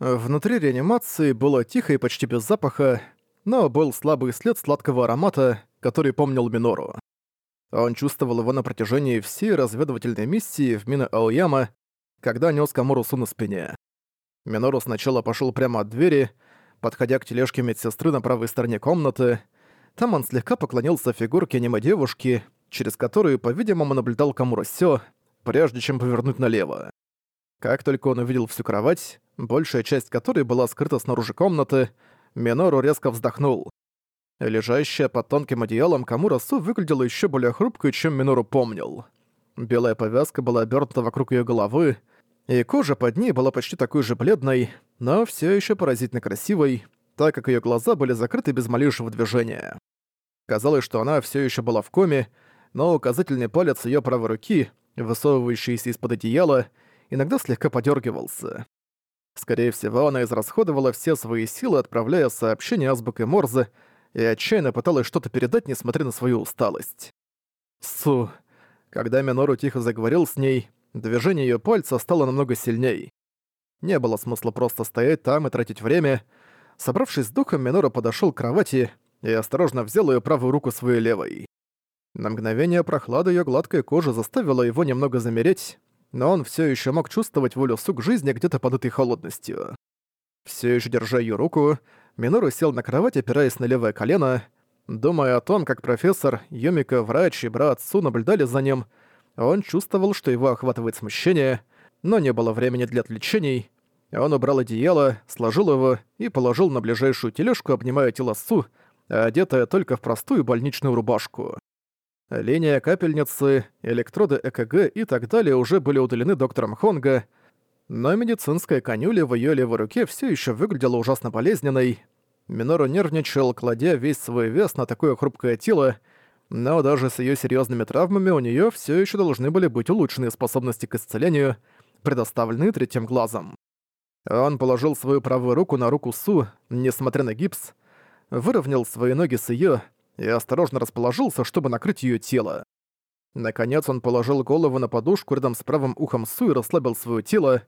Внутри реанимации было тихо и почти без запаха, но был слабый след сладкого аромата, который помнил Минору. Он чувствовал его на протяжении всей разведывательной миссии в мина Аояма, когда нес Камурусу на спине. Минору сначала пошел прямо от двери, подходя к тележке медсестры на правой стороне комнаты. Там он слегка поклонился фигурке аниме-девушки, через которую, по-видимому, наблюдал Камурасё, прежде чем повернуть налево. Как только он увидел всю кровать, большая часть которой была скрыта снаружи комнаты, Минору резко вздохнул. Лежащая под тонким одеялом Камурасу выглядела еще более хрупкой, чем Минору помнил. Белая повязка была обернута вокруг ее головы, и кожа под ней была почти такой же бледной, но все еще поразительно красивой, так как ее глаза были закрыты без малейшего движения. Казалось, что она все еще была в коме, но указательный палец ее правой руки, высовывающийся из-под одеяла, иногда слегка подергивался. Скорее всего, она израсходовала все свои силы, отправляя сообщение азбукой Морзе, и отчаянно пыталась что-то передать, несмотря на свою усталость. Су. Когда Минору тихо заговорил с ней, движение ее пальца стало намного сильней. Не было смысла просто стоять там и тратить время. Собравшись с духом, Минору подошел к кровати и осторожно взял ее правую руку своей левой. На мгновение прохлада ее гладкой кожи заставила его немного замереть, но он все еще мог чувствовать волю сук жизни где-то под этой холодностью. Все еще держа ее руку, Минору сел на кровать, опираясь на левое колено. Думая о том, как профессор, Юмика, врач и брат Су наблюдали за ним, он чувствовал, что его охватывает смущение, но не было времени для отвлечений. Он убрал одеяло, сложил его и положил на ближайшую тележку, обнимая тело Су, одетая только в простую больничную рубашку. Линия капельницы, электроды ЭКГ и так далее уже были удалены доктором Хонга, но медицинская конюля в её левой руке всё ещё выглядела ужасно болезненной. Минору нервничал, кладя весь свой вес на такое хрупкое тело, но даже с её серьёзными травмами у неё всё ещё должны были быть улучшенные способности к исцелению, предоставленные третьим глазом. Он положил свою правую руку на руку Су, несмотря на гипс, выровнял свои ноги с её и осторожно расположился, чтобы накрыть её тело. Наконец он положил голову на подушку рядом с правым ухом Су и расслабил своё тело,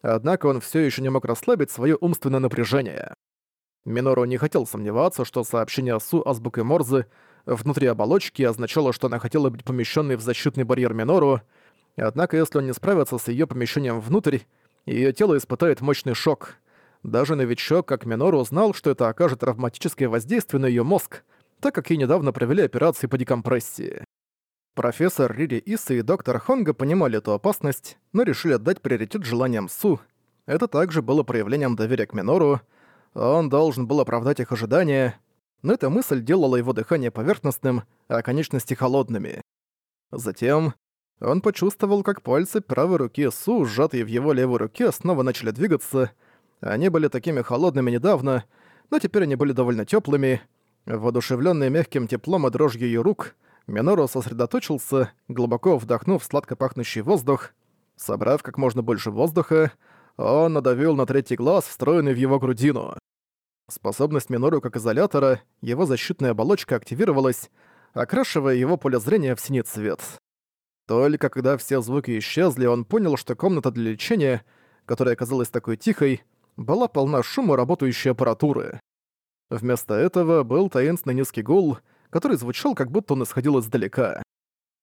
однако он всё ещё не мог расслабить своё умственное напряжение. Минору не хотел сомневаться, что сообщение Су азбукой Морзе внутри оболочки означало, что она хотела быть помещенной в защитный барьер Минору, однако если он не справится с её помещением внутрь, её тело испытает мощный шок. Даже новичок, как Минору, знал, что это окажет травматическое воздействие на её мозг, так как ей недавно провели операции по декомпрессии. Профессор Рири Иса и доктор Хонга понимали эту опасность, но решили отдать приоритет желаниям Су. Это также было проявлением доверия к Минору. Он должен был оправдать их ожидания, но эта мысль делала его дыхание поверхностным, а конечности холодными. Затем он почувствовал, как пальцы правой руки Су, сжатые в его левой руке, снова начали двигаться. Они были такими холодными недавно, но теперь они были довольно теплыми. Воодушевленный мягким теплом и дрожью ее рук, Минору сосредоточился, глубоко вдохнув сладко пахнущий воздух. Собрав как можно больше воздуха, он надавил на третий глаз, встроенный в его грудину. Способность Минору как изолятора, его защитная оболочка активировалась, окрашивая его поле зрения в синий цвет. Только когда все звуки исчезли, он понял, что комната для лечения, которая оказалась такой тихой, была полна шума работающей аппаратуры. Вместо этого был таинственный низкий гул, который звучал, как будто он исходил издалека.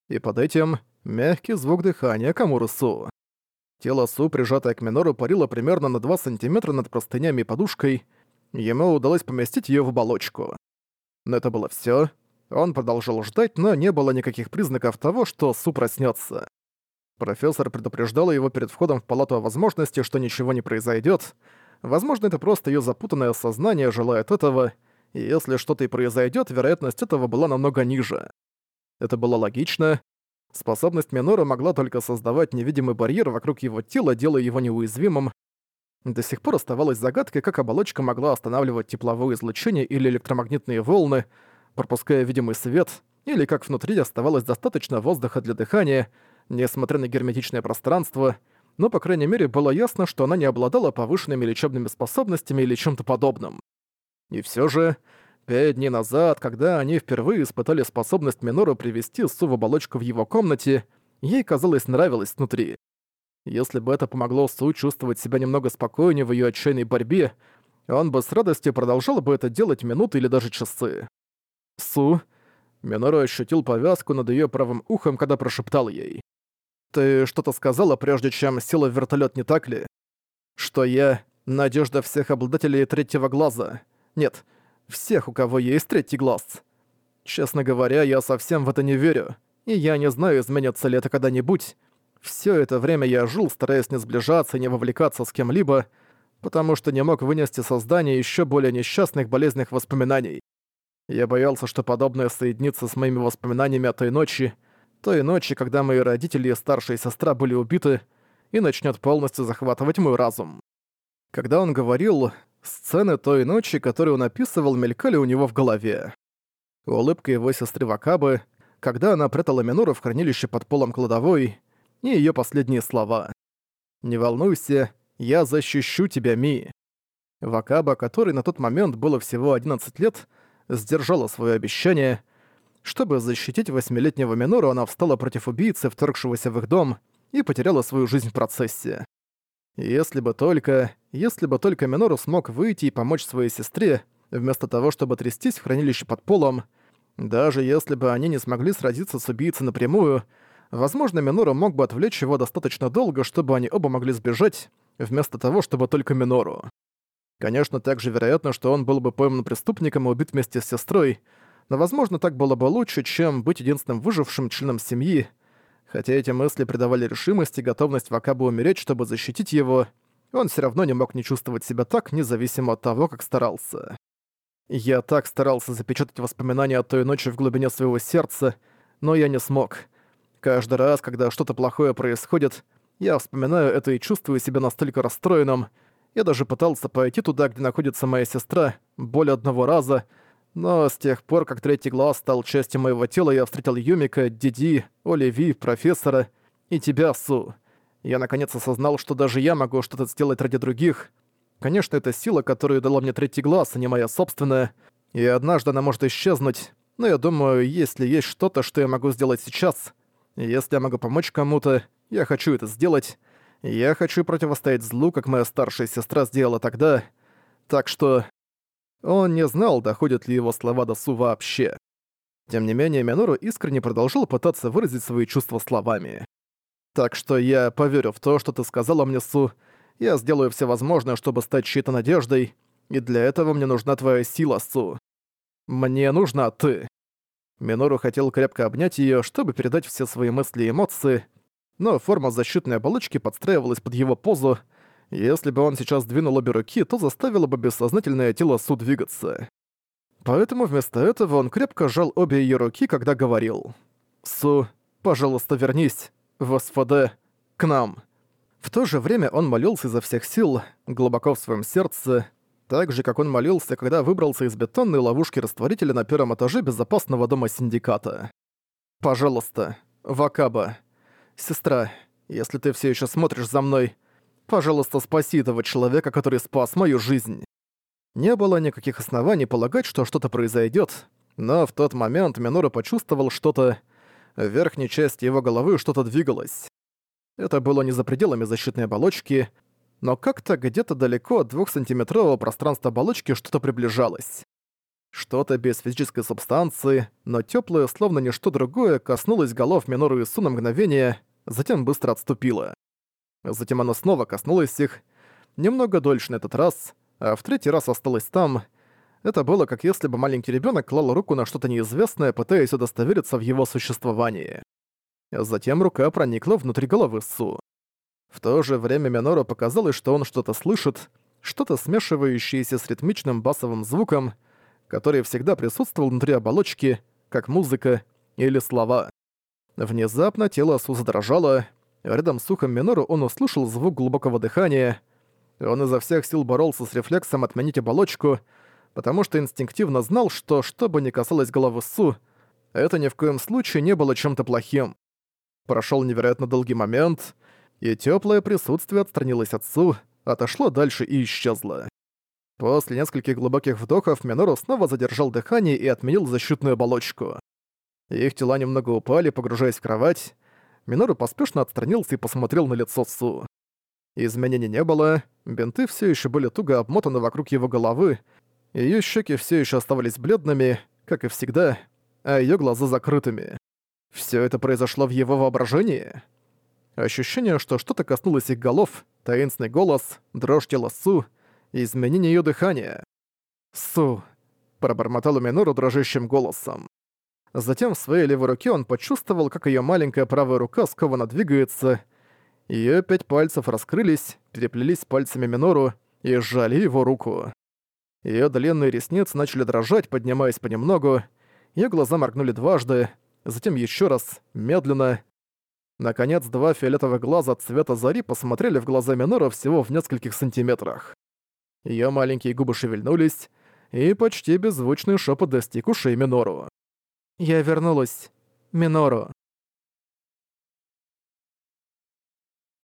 И под этим мягкий звук дыхания Камуры Су. Тело Су, прижатое к Минору, парило примерно на 2 сантиметра над простынями и подушкой. Ему удалось поместить ее в оболочку. Но это было все. Он продолжал ждать, но не было никаких признаков того, что Су проснется. Профессор предупреждал его перед входом в палату о возможности, что ничего не произойдет. Возможно, это просто ее запутанное сознание желает этого, и если что-то и произойдет, вероятность этого была намного ниже. Это было логично. Способность Минора могла только создавать невидимый барьер вокруг его тела, делая его неуязвимым. До сих пор оставалась загадкой, как оболочка могла останавливать тепловое излучение или электромагнитные волны, пропуская видимый свет, или как внутри оставалось достаточно воздуха для дыхания, несмотря на герметичное пространство, но, по крайней мере, было ясно, что она не обладала повышенными лечебными способностями или чем-то подобным. И все же, пять дней назад, когда они впервые испытали способность Минору привести Су в оболочку в его комнате, ей, казалось, нравилось внутри. Если бы это помогло Су чувствовать себя немного спокойнее в её отчаянной борьбе, он бы с радостью продолжал бы это делать минуты или даже часы. «Су...» Минору ощутил повязку над её правым ухом, когда прошептал ей. «Ты что-то сказала, прежде чем села в вертолёт, не так ли? Что я — надежда всех обладателей третьего глаза. Нет, всех, у кого есть третий глаз. Честно говоря, я совсем в это не верю, и я не знаю, изменится ли это когда-нибудь. Всё это время я жил, стараясь не сближаться и не вовлекаться с кем-либо, потому что не мог вынести создание ещё более несчастных болезненных воспоминаний. Я боялся, что подобное соединится с моими воспоминаниями о той ночи, той ночи, когда мои родители и старшая сестра были убиты, и начнет полностью захватывать мой разум. Когда он говорил, сцены той ночи, которую он описывал, мелькали у него в голове. Улыбка его сестры Вакабы, когда она прятала Минору в хранилище под полом кладовой, и ее последние слова. «Не волнуйся, я защищу тебя, Ми». Вакаба, который на тот момент было всего 11 лет, сдержала свое обещание. Чтобы защитить восьмилетнего Минору, она встала против убийцы, вторгшегося в их дом, и потеряла свою жизнь в процессе. Если бы только... Если бы только Минору смог выйти и помочь своей сестре, вместо того, чтобы трястись в хранилище под полом, даже если бы они не смогли сразиться с убийцей напрямую, возможно, Минору мог бы отвлечь его достаточно долго, чтобы они оба могли сбежать, вместо того, чтобы только Минору. Конечно, также вероятно, что он был бы пойман преступником и убит вместе с сестрой, но, возможно, так было бы лучше, чем быть единственным выжившим членом семьи. Хотя эти мысли придавали решимость и готовность Вакабу умереть, чтобы защитить его, он все равно не мог не чувствовать себя так, независимо от того, как старался. Я так старался запечатать воспоминания о той ночи в глубине своего сердца, но я не смог. Каждый раз, когда что-то плохое происходит, я вспоминаю это и чувствую себя настолько расстроенным, я даже пытался пойти туда, где находится моя сестра, более одного раза, но с тех пор, как третий глаз стал частью моего тела, я встретил Юмика, Диди, Оливи, профессора и тебя, Су. Я наконец осознал, что даже я могу что-то сделать ради других. Конечно, это сила, которую дала мне третий глаз, а не моя собственная, и однажды она может исчезнуть, но я думаю, если есть что-то, что я могу сделать сейчас, если я могу помочь кому-то, я хочу это сделать, я хочу противостоять злу, как моя старшая сестра сделала тогда. Так что... Он не знал, доходят ли его слова до Су вообще. Тем не менее, Минору искренне продолжил пытаться выразить свои чувства словами. «Так что я поверю в то, что ты сказала мне, Су. Я сделаю все возможное, чтобы стать чьей-то надеждой, и для этого мне нужна твоя сила, Су. Мне нужна ты». Минору хотел крепко обнять ее, чтобы передать все свои мысли и эмоции, но форма защитной оболочки подстраивалась под его позу, если бы он сейчас двинул обе руки, то заставило бы бессознательное тело Су двигаться. Поэтому вместо этого он крепко сжал обе ее руки, когда говорил «Су, пожалуйста, вернись, в СФД, к нам». В то же время он молился изо всех сил, глубоко в своем сердце, так же, как он молился, когда выбрался из бетонной ловушки растворителя на первом этаже безопасного дома синдиката. «Пожалуйста, Вакаба, «Сестра, если ты все еще смотришь за мной, пожалуйста, спаси этого человека, который спас мою жизнь». Не было никаких оснований полагать, что что-то произойдет, но в тот момент Минора почувствовал что-то... В верхней части его головы что-то двигалось. Это было не за пределами защитной оболочки, но как-то где-то далеко от двухсантиметрового пространства оболочки что-то приближалось. Что-то без физической субстанции, но теплое, словно ничто другое, коснулось голов Минору и Су на мгновение, затем быстро отступила. Затем она снова коснулась их, немного дольше на этот раз, а в третий раз осталась там. Это было как если бы маленький ребенок клал руку на что-то неизвестное, пытаясь удостовериться в его существовании. Затем рука проникла внутрь головы Су. В то же время Минору показалось, что он что-то слышит, что-то смешивающееся с ритмичным басовым звуком, который всегда присутствовал внутри оболочки, как музыка или слова. Внезапно тело Су задрожало. Рядом с ухом Минору он услышал звук глубокого дыхания. Он изо всех сил боролся с рефлексом отменить оболочку, потому что инстинктивно знал, что что бы ни касалось головы Су, это ни в коем случае не было чем-то плохим. Прошел невероятно долгий момент, и теплое присутствие отстранилось от Су, отошло дальше и исчезло. После нескольких глубоких вдохов Минору снова задержал дыхание и отменил защитную оболочку. Их тела немного упали, погружаясь в кровать. Минору поспешно отстранился и посмотрел на лицо Су. Изменений не было, бинты все еще были туго обмотаны вокруг его головы, ее щеки все еще оставались бледными, как и всегда, а ее глаза закрытыми. Все это произошло в его воображении? Ощущение, что что-то коснулось их голов, таинственный голос, дрожь тела Су, изменение ее дыхания. «Су», — пробормотал Минору дрожащим голосом. Затем в своей левой руке он почувствовал, как ее маленькая правая рука скованно двигается, Её пять пальцев раскрылись, переплелись пальцами Минору и сжали его руку. Её длинные ресницы начали дрожать, поднимаясь понемногу. Её глаза моргнули дважды, затем ещё раз, медленно. Наконец, два фиолетовых глаза цвета зари посмотрели в глаза Минора всего в нескольких сантиметрах. Её маленькие губы шевельнулись, и почти беззвучный шепот достиг ушей Минору. «Я вернулась. Минору».